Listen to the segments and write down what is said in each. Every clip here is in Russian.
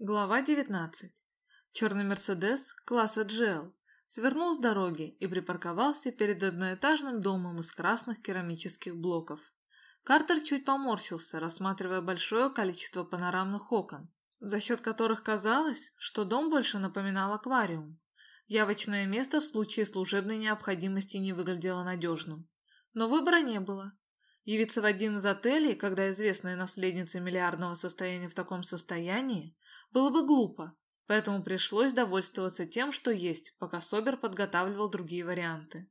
Глава 19. Черный Мерседес класса GL свернул с дороги и припарковался перед одноэтажным домом из красных керамических блоков. Картер чуть поморщился, рассматривая большое количество панорамных окон, за счет которых казалось, что дом больше напоминал аквариум. Явочное место в случае служебной необходимости не выглядело надежным. Но выбора не было. Явиться в один из отелей, когда известная наследница миллиардного состояния в таком состоянии, было бы глупо, поэтому пришлось довольствоваться тем, что есть, пока Собер подготавливал другие варианты.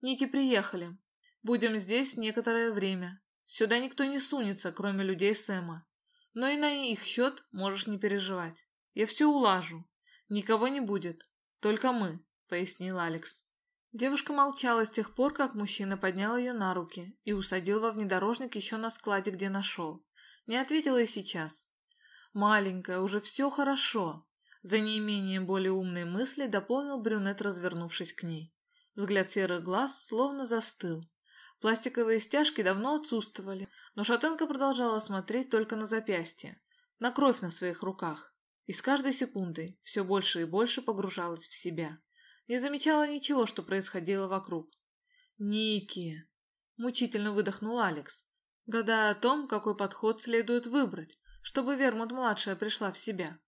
«Ники приехали. Будем здесь некоторое время. Сюда никто не сунется, кроме людей Сэма. Но и на их счет можешь не переживать. Я все улажу. Никого не будет. Только мы», — пояснил Алекс. Девушка молчала с тех пор, как мужчина поднял ее на руки и усадил во внедорожник еще на складе, где нашел. Не ответила и сейчас. Маленькая, уже все хорошо. За неимением более умной мысли дополнил брюнет, развернувшись к ней. Взгляд серых глаз словно застыл. Пластиковые стяжки давно отсутствовали, но шатенка продолжала смотреть только на запястье, на кровь на своих руках, и с каждой секундой все больше и больше погружалась в себя. Не замечала ничего, что происходило вокруг. «Ники!» — мучительно выдохнул Алекс, гадая о том, какой подход следует выбрать, чтобы Вермут-младшая пришла в себя.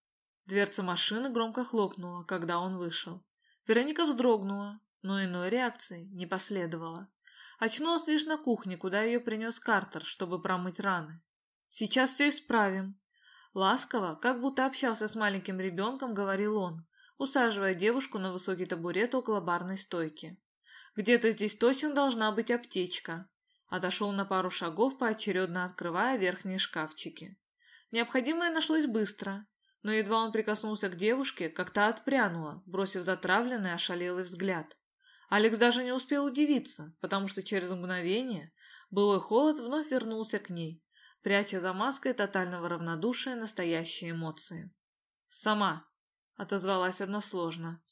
Дверца машины громко хлопнула, когда он вышел. Вероника вздрогнула, но иной реакции не последовало. Очнулась лишь на кухне, куда ее принес Картер, чтобы промыть раны. «Сейчас все исправим». Ласково, как будто общался с маленьким ребенком, говорил он, усаживая девушку на высокий табурет около барной стойки. «Где-то здесь точно должна быть аптечка». Отошел на пару шагов, поочередно открывая верхние шкафчики. Необходимое нашлось быстро, но едва он прикоснулся к девушке, как та отпрянула, бросив затравленный, ошалелый взгляд. Алекс даже не успел удивиться, потому что через мгновение былой холод вновь вернулся к ней, пряча за маской тотального равнодушия настоящие эмоции. «Сама», — отозвалась односложно.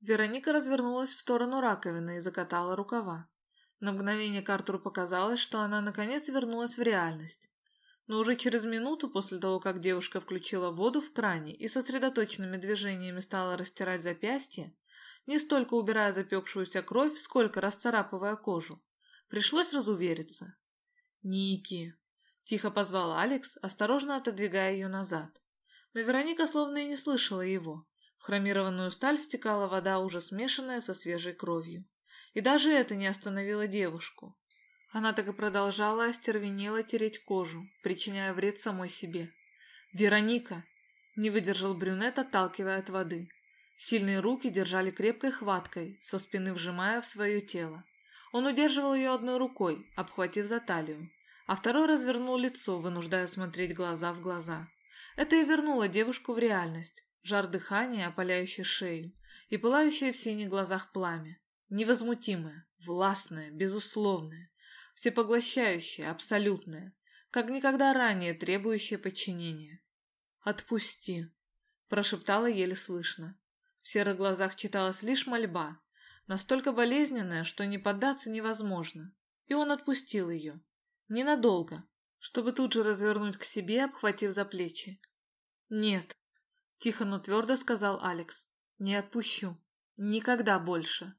Вероника развернулась в сторону раковины и закатала рукава. На мгновение Картеру показалось, что она наконец вернулась в реальность. Но уже через минуту после того, как девушка включила воду в кране и сосредоточенными движениями стала растирать запястье, не столько убирая запекшуюся кровь, сколько расцарапывая кожу, пришлось разувериться. «Ники!» — тихо позвал Алекс, осторожно отодвигая ее назад. Но Вероника словно и не слышала его. В хромированную сталь стекала вода, уже смешанная со свежей кровью. И даже это не остановило девушку. Она так и продолжала остервенело тереть кожу, причиняя вред самой себе. «Вероника!» — не выдержал брюнет, отталкивая от воды. Сильные руки держали крепкой хваткой, со спины вжимая в свое тело. Он удерживал ее одной рукой, обхватив за талию, а второй развернул лицо, вынуждая смотреть глаза в глаза. Это и вернуло девушку в реальность. Жар дыхания, опаляющий шею, и пылающее в синих глазах пламя. Невозмутимое, властное, безусловное всепоглощающее, абсолютное, как никогда ранее требующее подчинения. «Отпусти!» – прошептала еле слышно. В серых глазах читалась лишь мольба, настолько болезненная, что не поддаться невозможно. И он отпустил ее. Ненадолго, чтобы тут же развернуть к себе, обхватив за плечи. «Нет», — тихо, но твердо сказал Алекс, — «не отпущу. Никогда больше».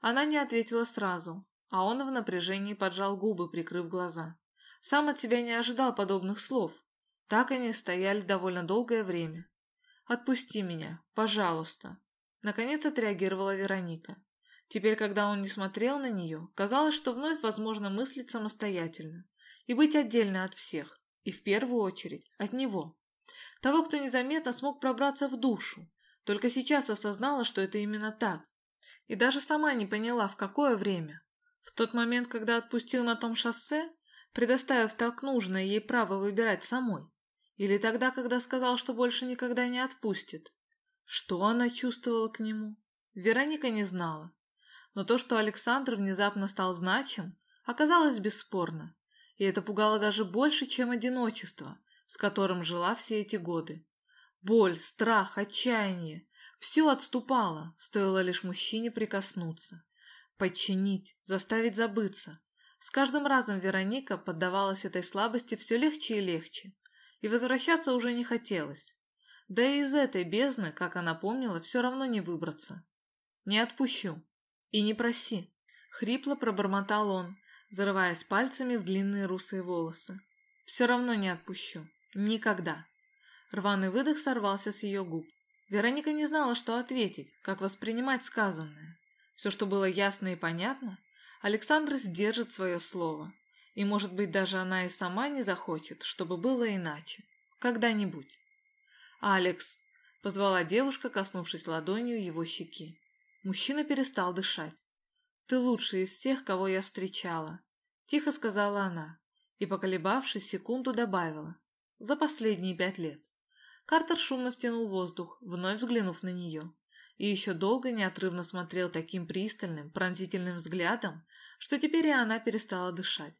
Она не ответила сразу, а он в напряжении поджал губы, прикрыв глаза. Сам от себя не ожидал подобных слов. Так они стояли довольно долгое время. «Отпусти меня, пожалуйста!» Наконец отреагировала Вероника. Теперь, когда он не смотрел на нее, казалось, что вновь возможно мыслить самостоятельно и быть отдельно от всех, и в первую очередь от него. Того, кто незаметно смог пробраться в душу. Только сейчас осознала, что это именно так. И даже сама не поняла, в какое время. В тот момент, когда отпустил на том шоссе, предоставив так нужное ей право выбирать самой? Или тогда, когда сказал, что больше никогда не отпустит? Что она чувствовала к нему? Вероника не знала. Но то, что Александр внезапно стал значим, оказалось бесспорно. И это пугало даже больше, чем одиночество, с которым жила все эти годы. Боль, страх, отчаяние – все отступало, стоило лишь мужчине прикоснуться. Подчинить, заставить забыться. С каждым разом Вероника поддавалась этой слабости все легче и легче, и возвращаться уже не хотелось. Да и из этой бездны, как она помнила, все равно не выбраться. Не отпущу. И не проси. Хрипло пробормотал он, зарываясь пальцами в длинные русые волосы. Все равно не отпущу. Никогда. Рваный выдох сорвался с ее губ. Вероника не знала, что ответить, как воспринимать сказанное. Все, что было ясно и понятно, Александр сдержит свое слово. И, может быть, даже она и сама не захочет, чтобы было иначе. Когда-нибудь. «Алекс!» — позвала девушка, коснувшись ладонью его щеки. Мужчина перестал дышать. «Ты лучший из всех, кого я встречала», — тихо сказала она и, поколебавшись, секунду добавила. «За последние пять лет». Картер шумно втянул воздух, вновь взглянув на нее, и еще долго неотрывно смотрел таким пристальным, пронзительным взглядом, что теперь и она перестала дышать.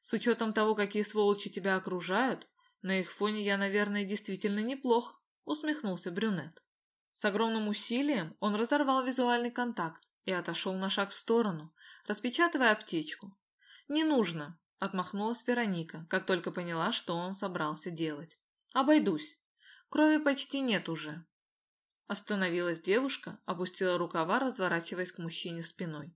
С учетом того, какие сволочи тебя окружают, на их фоне я, наверное, действительно неплох, усмехнулся брюнет. С огромным усилием он разорвал визуальный контакт и отошел на шаг в сторону, распечатывая аптечку. «Не нужно», — отмахнулась Вероника, как только поняла, что он собрался делать. «Обойдусь. Крови почти нет уже». Остановилась девушка, опустила рукава, разворачиваясь к мужчине спиной.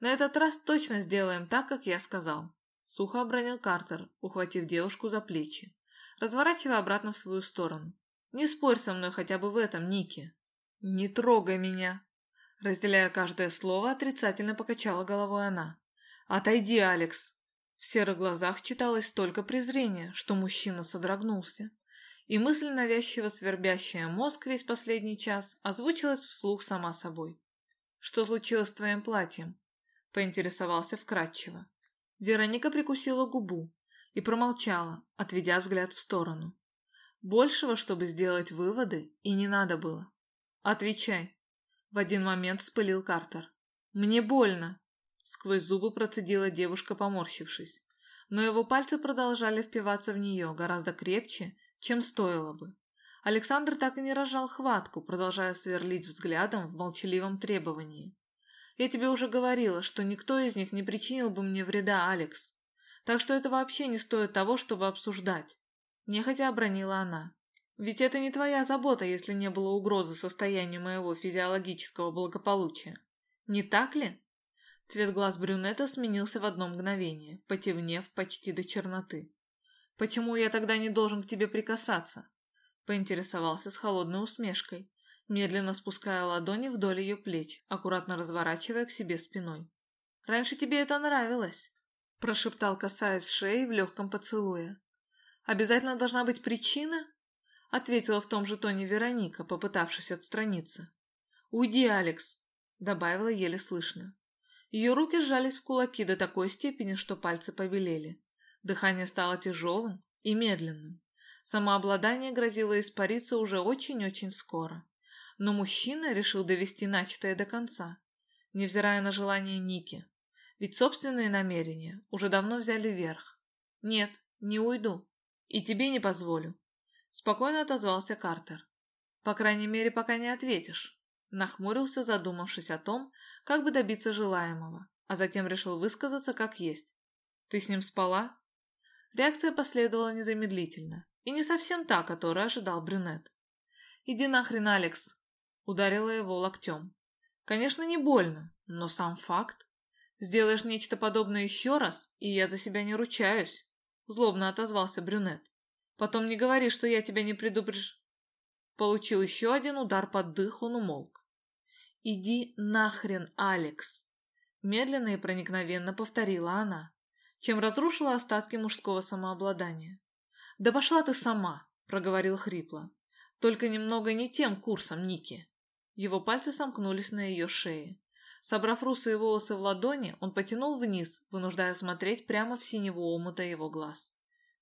«На этот раз точно сделаем так, как я сказал», — сухо обронил Картер, ухватив девушку за плечи, разворачивая обратно в свою сторону. «Не спорь со мной хотя бы в этом, Ники». «Не трогай меня», — разделяя каждое слово, отрицательно покачала головой она. «Отойди, Алекс!» В серых глазах читалось столько презрения, что мужчина содрогнулся и мысль, навязчиво свербящая мозг весь последний час, озвучилась вслух сама собой. «Что случилось с твоим платьем?» — поинтересовался вкратчиво. Вероника прикусила губу и промолчала, отведя взгляд в сторону. Большего, чтобы сделать выводы, и не надо было. «Отвечай!» — в один момент вспылил Картер. «Мне больно!» — сквозь зубы процедила девушка, поморщившись. Но его пальцы продолжали впиваться в нее гораздо крепче, чем стоило бы. Александр так и не разжал хватку, продолжая сверлить взглядом в молчаливом требовании. «Я тебе уже говорила, что никто из них не причинил бы мне вреда, Алекс. Так что это вообще не стоит того, чтобы обсуждать», — нехотя обронила она. «Ведь это не твоя забота, если не было угрозы состоянию моего физиологического благополучия. Не так ли?» Цвет глаз брюнета сменился в одно мгновение, потемнев почти до черноты. «Почему я тогда не должен к тебе прикасаться?» Поинтересовался с холодной усмешкой, медленно спуская ладони вдоль ее плеч, аккуратно разворачивая к себе спиной. «Раньше тебе это нравилось», – прошептал, касаясь шеи в легком поцелуе. «Обязательно должна быть причина?» – ответила в том же тоне Вероника, попытавшись отстраниться. «Уйди, Алекс», – добавила еле слышно. Ее руки сжались в кулаки до такой степени, что пальцы побелели. Дыхание стало тяжелым и медленным. Самообладание грозило испариться уже очень-очень скоро. Но мужчина решил довести начатое до конца, невзирая на желание Ники. Ведь собственные намерения уже давно взяли верх. «Нет, не уйду. И тебе не позволю», — спокойно отозвался Картер. «По крайней мере, пока не ответишь». Нахмурился, задумавшись о том, как бы добиться желаемого, а затем решил высказаться как есть. «Ты с ним спала?» Реакция последовала незамедлительно, и не совсем та, которую ожидал брюнет. «Иди нахрен, Алекс!» — ударила его локтем. «Конечно, не больно, но сам факт. Сделаешь нечто подобное еще раз, и я за себя не ручаюсь», — злобно отозвался брюнет. «Потом не говори, что я тебя не предупреж...» Получил еще один удар под дых, он умолк. «Иди нахрен, Алекс!» Медленно и проникновенно повторила она чем разрушила остатки мужского самообладания. «Да пошла ты сама», — проговорил хрипло. «Только немного не тем курсом, Ники». Его пальцы сомкнулись на ее шее. Собрав русые волосы в ладони, он потянул вниз, вынуждая смотреть прямо в синего омута его глаз.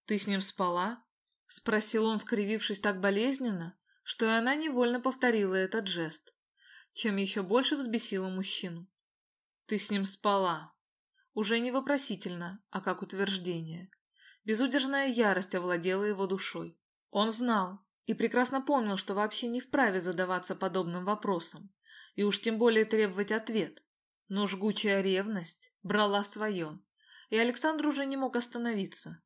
«Ты с ним спала?» — спросил он, скривившись так болезненно, что и она невольно повторила этот жест, чем еще больше взбесила мужчину. «Ты с ним спала», уже не вопросительно, а как утверждение. Безудержная ярость овладела его душой. Он знал и прекрасно помнил, что вообще не вправе задаваться подобным вопросом, и уж тем более требовать ответ. Но жгучая ревность брала свое, и Александр уже не мог остановиться.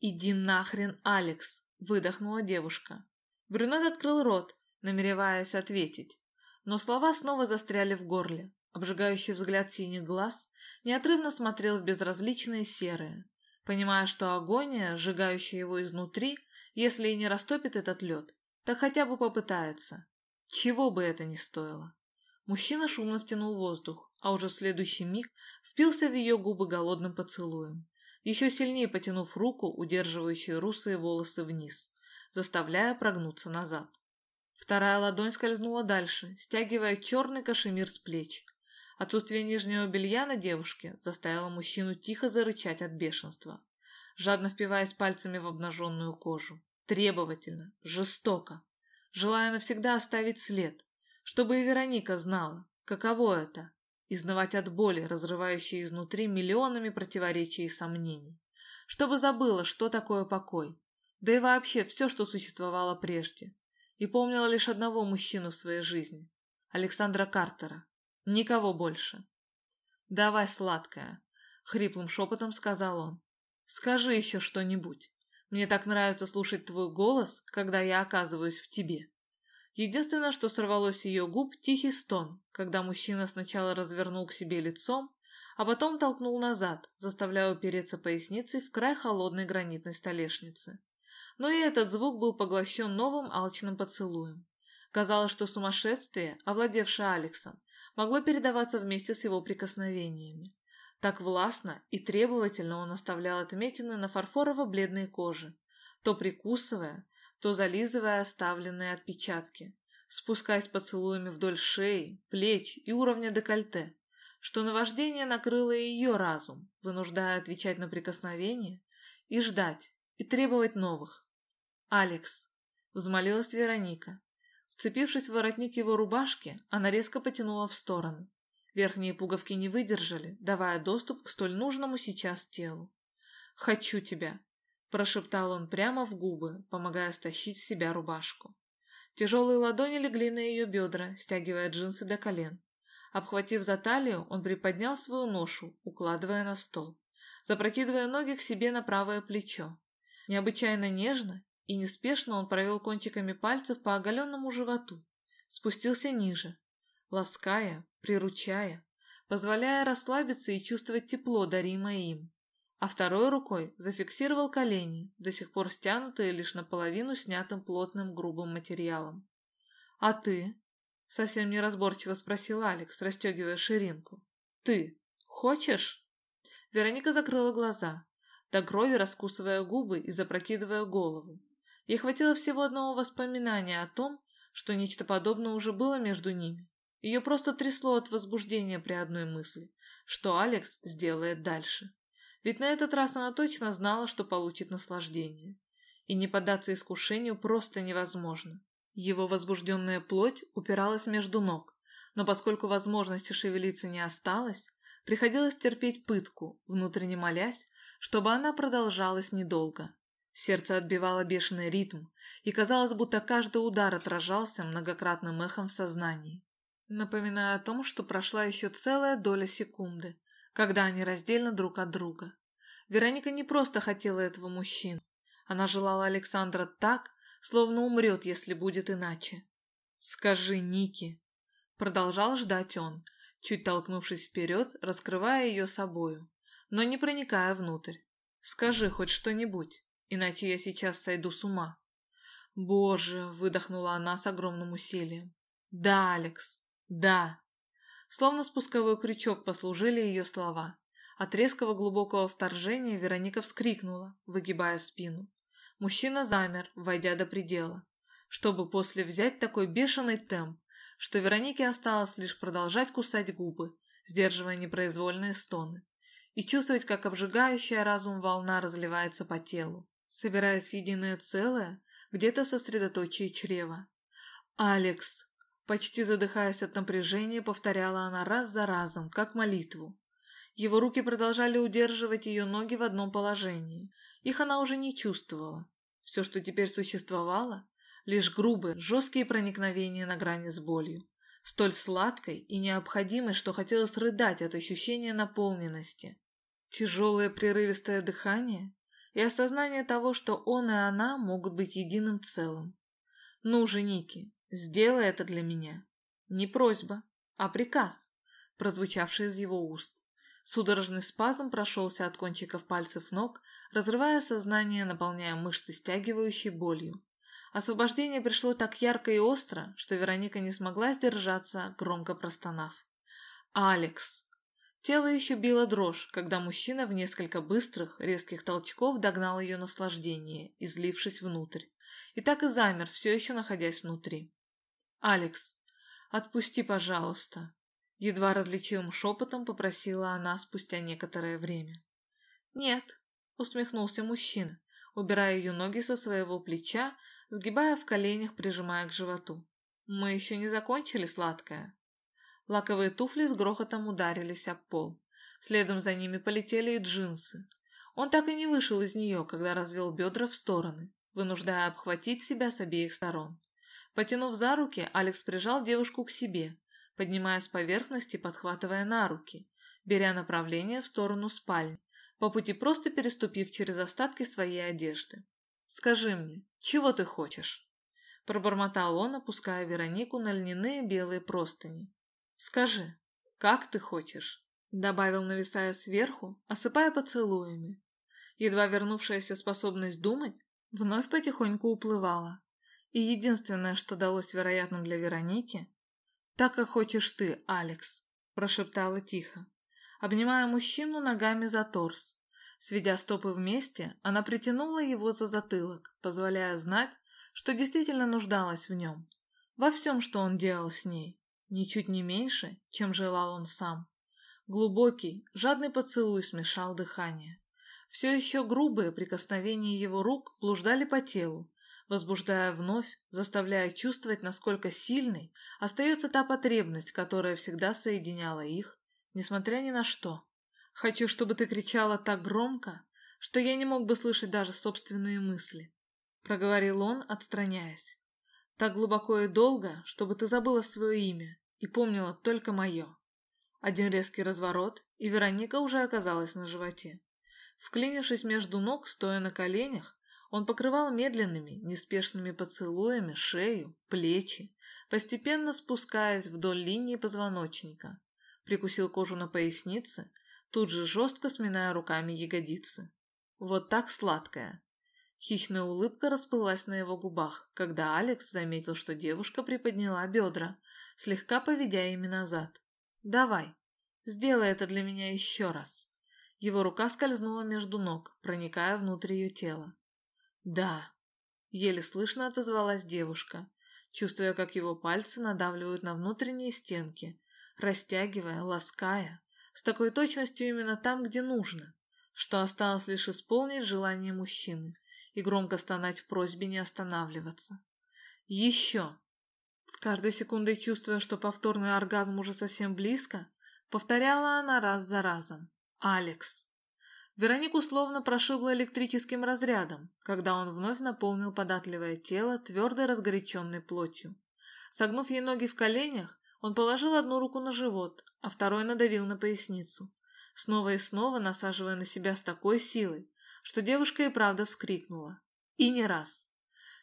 «Иди нахрен, Алекс!» – выдохнула девушка. Брюнет открыл рот, намереваясь ответить, но слова снова застряли в горле. Обжигающий взгляд синих глаз неотрывно смотрел в безразличные серые, понимая, что агония, сжигающая его изнутри, если и не растопит этот лед, так хотя бы попытается. Чего бы это ни стоило. Мужчина шумно втянул воздух, а уже в следующий миг впился в ее губы голодным поцелуем, еще сильнее потянув руку, удерживающую русые волосы вниз, заставляя прогнуться назад. Вторая ладонь скользнула дальше, стягивая черный кашемир с плеч. Отсутствие нижнего белья на девушке заставило мужчину тихо зарычать от бешенства, жадно впиваясь пальцами в обнаженную кожу. Требовательно, жестоко, желая навсегда оставить след, чтобы и Вероника знала, каково это изнывать от боли, разрывающей изнутри миллионами противоречий и сомнений, чтобы забыла, что такое покой, да и вообще все, что существовало прежде, и помнила лишь одного мужчину в своей жизни – Александра Картера. Никого больше. «Давай, сладкая», — хриплым шепотом сказал он. «Скажи еще что-нибудь. Мне так нравится слушать твой голос, когда я оказываюсь в тебе». Единственное, что сорвалось с ее губ, тихий стон, когда мужчина сначала развернул к себе лицом, а потом толкнул назад, заставляя упереться поясницей в край холодной гранитной столешницы. Но и этот звук был поглощен новым алчным поцелуем. Казалось, что сумасшествие, овладевшее Алексом, могло передаваться вместе с его прикосновениями. Так властно и требовательно он оставлял отметины на фарфорово-бледной коже, то прикусывая, то зализывая оставленные отпечатки, спускаясь поцелуями вдоль шеи, плеч и уровня декольте, что наваждение накрыло ее разум, вынуждая отвечать на прикосновения и ждать, и требовать новых. «Алекс», — взмолилась Вероника. Вцепившись в воротник его рубашки, она резко потянула в сторону. Верхние пуговки не выдержали, давая доступ к столь нужному сейчас телу. «Хочу тебя», прошептал он прямо в губы, помогая стащить с себя рубашку. Тяжелые ладони легли на ее бедра, стягивая джинсы до колен. Обхватив за талию, он приподнял свою ношу, укладывая на стол, запрокидывая ноги к себе на правое плечо. Необычайно нежно и неспешно он провел кончиками пальцев по оголенному животу, спустился ниже, лаская, приручая, позволяя расслабиться и чувствовать тепло, даримое им а второй рукой зафиксировал колени, до сих пор стянутые лишь наполовину снятым плотным грубым материалом. «А ты?» — совсем неразборчиво спросил Алекс, расстегивая ширинку. «Ты хочешь?» Вероника закрыла глаза, до крови раскусывая губы и запрокидывая голову. Ей хватило всего одного воспоминания о том, что нечто подобное уже было между ними. Ее просто трясло от возбуждения при одной мысли, что Алекс сделает дальше. Ведь на этот раз она точно знала, что получит наслаждение. И не поддаться искушению просто невозможно. Его возбужденная плоть упиралась между ног, но поскольку возможности шевелиться не осталось, приходилось терпеть пытку, внутренне молясь, чтобы она продолжалась недолго. Сердце отбивало бешеный ритм, и казалось, будто каждый удар отражался многократным эхом в сознании, напоминая о том, что прошла еще целая доля секунды, когда они раздельны друг от друга. Вероника не просто хотела этого мужчину. Она желала Александра так, словно умрет, если будет иначе. «Скажи, Ники!» Продолжал ждать он, чуть толкнувшись вперед, раскрывая ее собою, но не проникая внутрь. «Скажи хоть что-нибудь, иначе я сейчас сойду с ума». «Боже!» — выдохнула она с огромным усилием. «Да, Алекс, да!» Словно спусковой крючок послужили ее слова. От резкого глубокого вторжения Вероника вскрикнула, выгибая спину. Мужчина замер, войдя до предела, чтобы после взять такой бешеный темп, что Веронике осталось лишь продолжать кусать губы, сдерживая непроизвольные стоны, и чувствовать, как обжигающая разум волна разливается по телу, собираясь в единое целое где-то в сосредоточии чрева. «Алекс!» Почти задыхаясь от напряжения, повторяла она раз за разом, как молитву. Его руки продолжали удерживать ее ноги в одном положении. Их она уже не чувствовала. Все, что теперь существовало, лишь грубые, жесткие проникновения на грани с болью, столь сладкой и необходимой, что хотелось рыдать от ощущения наполненности. Тяжелое прерывистое дыхание и осознание того, что он и она могут быть единым целым. Ну же, Ники, сделай это для меня. Не просьба, а приказ, прозвучавший из его уст. Судорожный спазм прошелся от кончиков пальцев ног, разрывая сознание, наполняя мышцы стягивающей болью. Освобождение пришло так ярко и остро, что Вероника не смогла сдержаться, громко простонав. «Алекс!» Тело еще било дрожь, когда мужчина в несколько быстрых, резких толчков догнал ее наслаждение, излившись внутрь. И так и замер, все еще находясь внутри. «Алекс, отпусти, пожалуйста!» Едва различимым шепотом попросила она спустя некоторое время. «Нет», — усмехнулся мужчина, убирая ее ноги со своего плеча, сгибая в коленях, прижимая к животу. «Мы еще не закончили, сладкое?» Лаковые туфли с грохотом ударились об пол. Следом за ними полетели и джинсы. Он так и не вышел из нее, когда развел бедра в стороны, вынуждая обхватить себя с обеих сторон. Потянув за руки, Алекс прижал девушку к себе, поднимая с поверхности, подхватывая на руки, беря направление в сторону спальни, по пути просто переступив через остатки своей одежды. «Скажи мне, чего ты хочешь?» Пробормотал он, опуская Веронику на льняные белые простыни. «Скажи, как ты хочешь?» Добавил, нависая сверху, осыпая поцелуями. Едва вернувшаяся способность думать вновь потихоньку уплывала. И единственное, что далось вероятным для Вероники, «Так, как хочешь ты, Алекс», – прошептала тихо, обнимая мужчину ногами за торс. Сведя стопы вместе, она притянула его за затылок, позволяя знать, что действительно нуждалась в нем. Во всем, что он делал с ней ничуть не меньше, чем желал он сам. Глубокий, жадный поцелуй смешал дыхание. Все еще грубые прикосновения его рук блуждали по телу, возбуждая вновь, заставляя чувствовать, насколько сильной остается та потребность, которая всегда соединяла их, несмотря ни на что. «Хочу, чтобы ты кричала так громко, что я не мог бы слышать даже собственные мысли», — проговорил он, отстраняясь. «Так глубоко и долго, чтобы ты забыла свое имя, и помнила только мое. Один резкий разворот, и Вероника уже оказалась на животе. Вклинившись между ног, стоя на коленях, он покрывал медленными, неспешными поцелуями шею, плечи, постепенно спускаясь вдоль линии позвоночника. Прикусил кожу на пояснице, тут же жестко сминая руками ягодицы. Вот так сладкая. Хищная улыбка расплылась на его губах, когда Алекс заметил, что девушка приподняла бедра, слегка поведя ими назад. «Давай, сделай это для меня еще раз». Его рука скользнула между ног, проникая внутрь ее тела. «Да», — еле слышно отозвалась девушка, чувствуя, как его пальцы надавливают на внутренние стенки, растягивая, лаская, с такой точностью именно там, где нужно, что осталось лишь исполнить желание мужчины и громко стонать в просьбе не останавливаться. «Еще!» С каждой секундой чувствуя, что повторный оргазм уже совсем близко, повторяла она раз за разом. «Алекс». Веронику словно прошибло электрическим разрядом, когда он вновь наполнил податливое тело твердой разгоряченной плотью. Согнув ей ноги в коленях, он положил одну руку на живот, а второй надавил на поясницу, снова и снова насаживая на себя с такой силой, что девушка и правда вскрикнула. И не раз.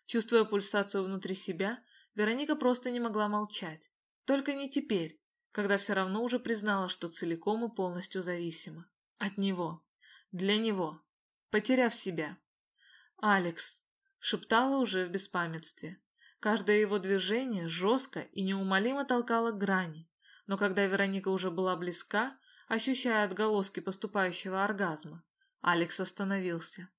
Чувствуя пульсацию внутри себя, Вероника просто не могла молчать. Только не теперь, когда все равно уже признала, что целиком и полностью зависима. От него. Для него. Потеряв себя. «Алекс», — шептала уже в беспамятстве. Каждое его движение жестко и неумолимо толкало грани, но когда Вероника уже была близка, ощущая отголоски поступающего оргазма, Алекс остановился.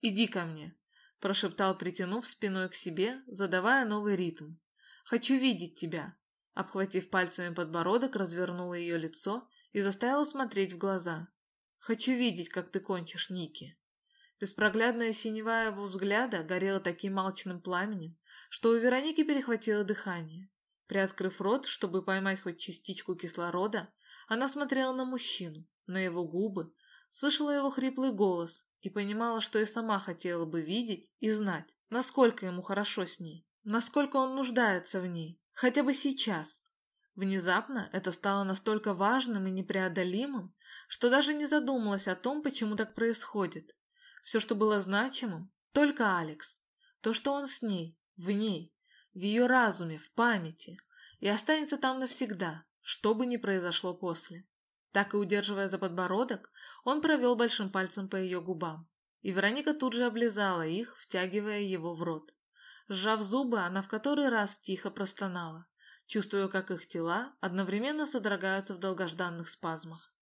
«Иди ко мне», прошептал, притянув спиной к себе, задавая новый ритм. «Хочу видеть тебя!» Обхватив пальцами подбородок, развернула ее лицо и заставила смотреть в глаза. «Хочу видеть, как ты кончишь, Ники!» Беспроглядная синева его взгляда горела таким молчным пламенем, что у Вероники перехватило дыхание. Приоткрыв рот, чтобы поймать хоть частичку кислорода, она смотрела на мужчину, на его губы, слышала его хриплый голос и понимала, что и сама хотела бы видеть и знать, насколько ему хорошо с ней, насколько он нуждается в ней, хотя бы сейчас. Внезапно это стало настолько важным и непреодолимым, что даже не задумалась о том, почему так происходит. Все, что было значимым, только Алекс. То, что он с ней, в ней, в ее разуме, в памяти, и останется там навсегда, что бы ни произошло после. Так и удерживая за подбородок, он провел большим пальцем по ее губам, и Вероника тут же облизала их, втягивая его в рот. Сжав зубы, она в который раз тихо простонала, чувствуя, как их тела одновременно содрогаются в долгожданных спазмах.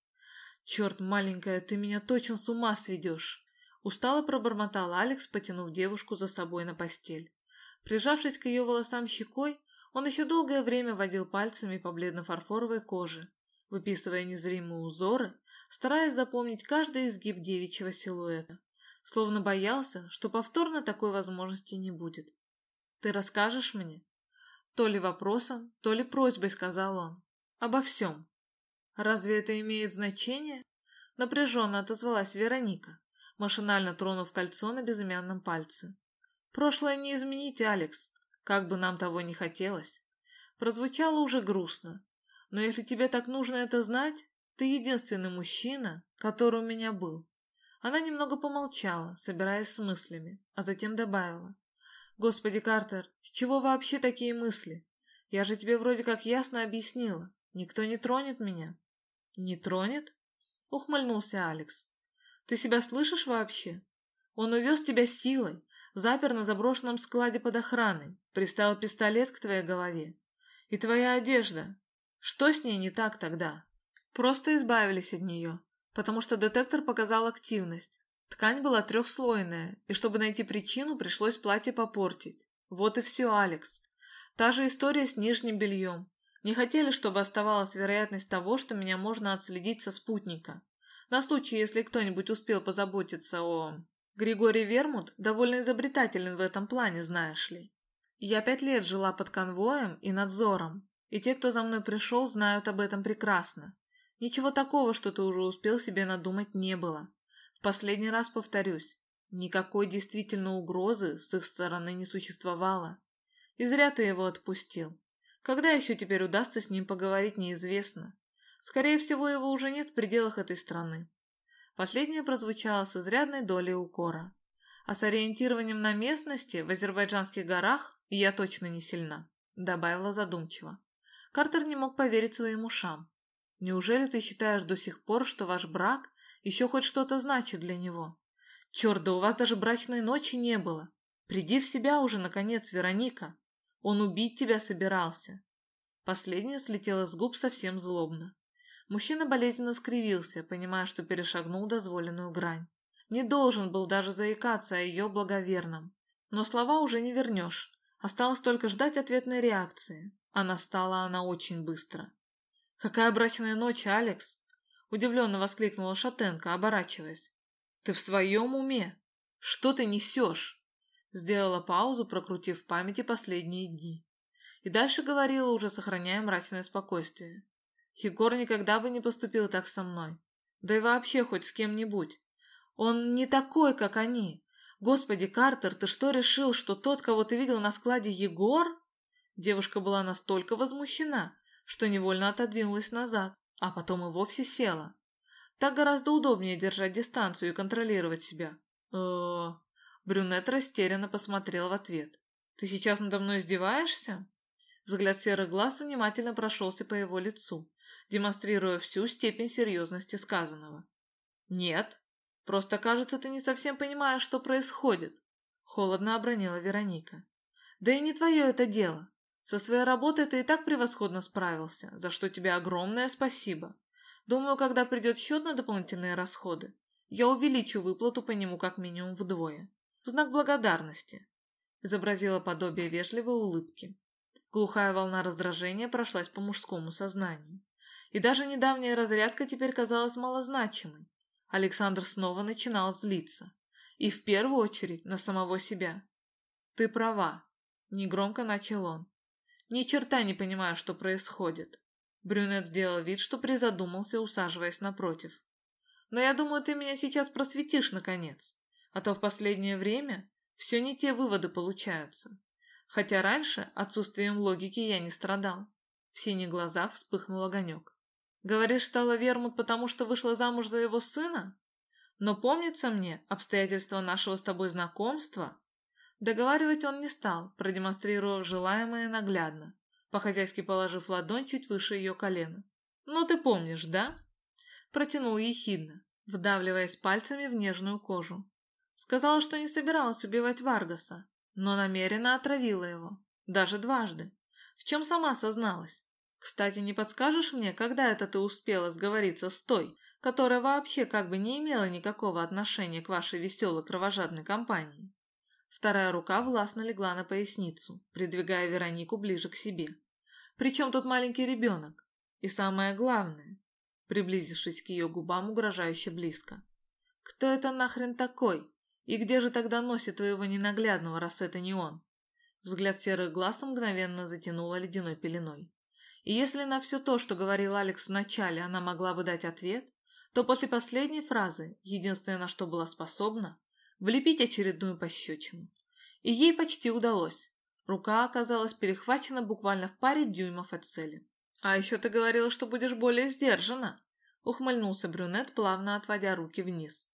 «Черт, маленькая, ты меня точно с ума сведешь!» Устало пробормотал Алекс, потянув девушку за собой на постель. Прижавшись к ее волосам щекой, он еще долгое время водил пальцами по бледно-фарфоровой коже, выписывая незримые узоры, стараясь запомнить каждый изгиб девичьего силуэта, словно боялся, что повторно такой возможности не будет. «Ты расскажешь мне?» То ли вопросом, то ли просьбой сказал он. «Обо всем». «Разве это имеет значение?» Напряженно отозвалась Вероника, машинально тронув кольцо на безымянном пальце. «Прошлое не изменить, Алекс, как бы нам того не хотелось». Прозвучало уже грустно, но если тебе так нужно это знать, ты единственный мужчина, который у меня был. Она немного помолчала, собираясь с мыслями, а затем добавила. Господи, Картер, с чего вообще такие мысли? Я же тебе вроде как ясно объяснила. Никто не тронет меня. Не тронет? Ухмыльнулся Алекс. Ты себя слышишь вообще? Он увез тебя силой, запер на заброшенном складе под охраной, приставил пистолет к твоей голове. И твоя одежда. Что с ней не так тогда? Просто избавились от нее, потому что детектор показал активность. Ткань была трехслойная, и чтобы найти причину, пришлось платье попортить. Вот и все, Алекс. Та же история с нижним бельем. Не хотели, чтобы оставалась вероятность того, что меня можно отследить со спутника. На случай, если кто-нибудь успел позаботиться о... Григорий Вермут довольно изобретателен в этом плане, знаешь ли. Я пять лет жила под конвоем и надзором, и те, кто за мной пришел, знают об этом прекрасно. Ничего такого, что ты уже успел себе надумать, не было. В последний раз повторюсь, никакой действительно угрозы с их стороны не существовало. И зря ты его отпустил. Когда еще теперь удастся с ним поговорить, неизвестно. Скорее всего, его уже нет в пределах этой страны. Последнее прозвучало с изрядной долей укора. А с ориентированием на местности в азербайджанских горах я точно не сильна, добавила задумчиво. Картер не мог поверить своим ушам. Неужели ты считаешь до сих пор, что ваш брак еще хоть что-то значит для него? Черт, да у вас даже брачной ночи не было. Приди в себя уже, наконец, Вероника. Он убить тебя собирался. Последнее слетело с губ совсем злобно. Мужчина болезненно скривился, понимая, что перешагнул дозволенную грань. Не должен был даже заикаться о ее благоверном. Но слова уже не вернешь. Осталось только ждать ответной реакции. А настала она очень быстро. «Какая брачная ночь, Алекс?» Удивленно воскликнула Шатенко, оборачиваясь. «Ты в своем уме? Что ты несешь?» Сделала паузу, прокрутив в памяти последние дни. И дальше говорила, уже сохраняя мрачное спокойствие. Егор никогда бы не поступил так со мной. Да и вообще хоть с кем-нибудь. Он не такой, как они. Господи, Картер, ты что решил, что тот, кого ты видел на складе, Егор? Девушка была настолько возмущена, что невольно отодвинулась назад, а потом и вовсе села. Так гораздо удобнее держать дистанцию и контролировать себя. э Брюнет растерянно посмотрел в ответ. «Ты сейчас надо мной издеваешься?» Взгляд серых глаз внимательно прошелся по его лицу, демонстрируя всю степень серьезности сказанного. «Нет, просто, кажется, ты не совсем понимаешь, что происходит», — холодно обронила Вероника. «Да и не твое это дело. Со своей работой ты и так превосходно справился, за что тебе огромное спасибо. Думаю, когда придет счет на дополнительные расходы, я увеличу выплату по нему как минимум вдвое. В знак благодарности. Изобразила подобие вежливой улыбки. Глухая волна раздражения прошлась по мужскому сознанию. И даже недавняя разрядка теперь казалась малозначимой. Александр снова начинал злиться. И в первую очередь на самого себя. «Ты права», — негромко начал он. Ни черта не понимаю, что происходит. Брюнет сделал вид, что призадумался, усаживаясь напротив. Но я думаю, ты меня сейчас просветишь, наконец. А то в последнее время все не те выводы получаются. Хотя раньше отсутствием логики я не страдал. В синих глазах вспыхнул огонек. Говоришь, стала Вермут, потому что вышла замуж за его сына? Но помнится мне обстоятельства нашего с тобой знакомства. Договаривать он не стал, продемонстрировав желаемое наглядно, по-хозяйски положив ладонь чуть выше ее колена. «Ну ты помнишь, да?» Протянул ехидно, вдавливаясь пальцами в нежную кожу. Сказала, что не собиралась убивать Варгаса, но намеренно отравила его, даже дважды, в чем сама созналась. Кстати, не подскажешь мне, когда это ты успела сговориться с той, которая вообще как бы не имела никакого отношения к вашей веселой кровожадной компании? Вторая рука властно легла на поясницу, придвигая Веронику ближе к себе. Причем тут маленький ребенок? И самое главное, приблизившись к ее губам угрожающе близко. Кто это нахрен такой? И где же тогда носит твоего ненаглядного, раз это не он? Взгляд серых глаз мгновенно затянуло ледяной пеленой. И если на все то, что говорил Алекс вначале, она могла бы дать ответ, то после последней фразы единственное, на что была способна, влепить очередную пощечину. И ей почти удалось. Рука оказалась перехвачена буквально в паре дюймов от цели. «А еще ты говорила, что будешь более сдержана», — ухмыльнулся брюнет, плавно отводя руки вниз.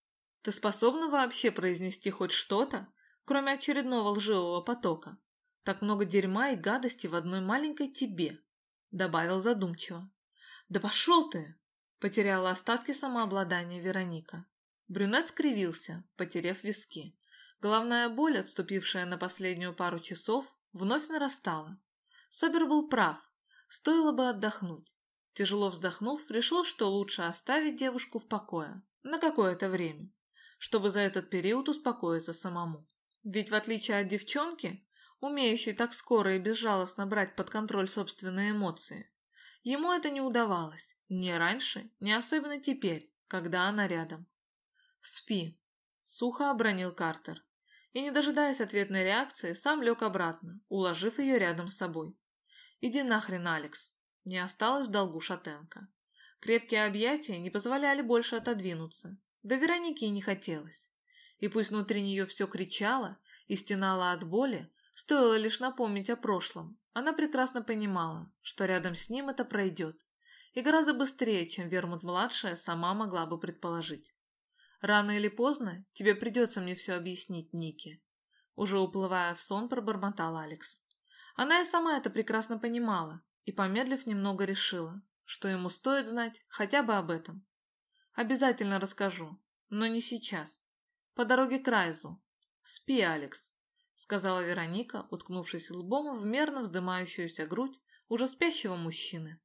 «Ты способна вообще произнести хоть что-то, кроме очередного лживого потока? Так много дерьма и гадости в одной маленькой тебе», — добавил задумчиво. «Да пошел ты!» — потеряла остатки самообладания Вероника. Брюнет скривился, потеряв виски. Головная боль, отступившая на последнюю пару часов, вновь нарастала. Собер был прав, стоило бы отдохнуть. Тяжело вздохнув, решил, что лучше оставить девушку в покое, на какое-то время, чтобы за этот период успокоиться самому. Ведь в отличие от девчонки, умеющей так скоро и безжалостно брать под контроль собственные эмоции, ему это не удавалось, ни раньше, ни особенно теперь, когда она рядом. «Спи», — сухо обронил Картер. И, не дожидаясь ответной реакции, сам лег обратно, уложив ее рядом с собой. «Иди нахрен, Алекс!» Не осталось в долгу Шатенко. Крепкие объятия не позволяли больше отодвинуться. Да Веронике и не хотелось. И пусть внутри нее все кричало и стенало от боли, стоило лишь напомнить о прошлом, она прекрасно понимала, что рядом с ним это пройдет. И гораздо быстрее, чем Вермут-младшая сама могла бы предположить. Рано или поздно тебе придется мне все объяснить, Ники. Уже уплывая в сон, пробормотал Алекс. Она и сама это прекрасно понимала, и, помедлив, немного решила, что ему стоит знать хотя бы об этом. Обязательно расскажу, но не сейчас. По дороге к Райзу. Спи, Алекс, сказала Вероника, уткнувшись лбом в мерно вздымающуюся грудь уже спящего мужчины.